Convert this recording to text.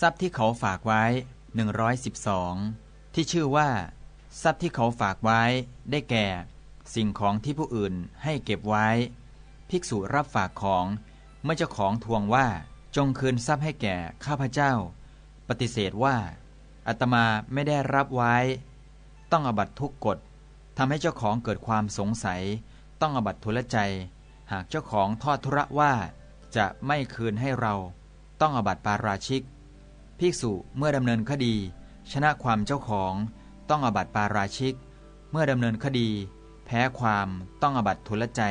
ทรัพย์ที่เขาฝากไว้ 112 ที่ชื่อว่า ทรัพย์ที่เขาฝากไว้ได้แก่ สิ่งของที่ผู้อื่นให้เก็บไว้ ภิกษุรับฝากของเมื่อเจ้าของทวงว่าจงคืนทรัพย์ให้แก่ข้าพเจ้า ปฏิเสธว่าอาตมาไม่ได้รับไว้ ต้องอบัตทุกกฎทำให้เจ้าของเกิดความสงสัย ต้องอบัตทุลใจ หากเจ้าของทอดทุระว่าจะไม่คืนให้เรา ต้องอบัตปาราชิก ภิกษุเมื่อดำเนินคดี ชนะความเจ้าของ ต้องอบัตปาราชิก เมื่อดำเนินคดี แพ้ความต้องอบัตทุลใจ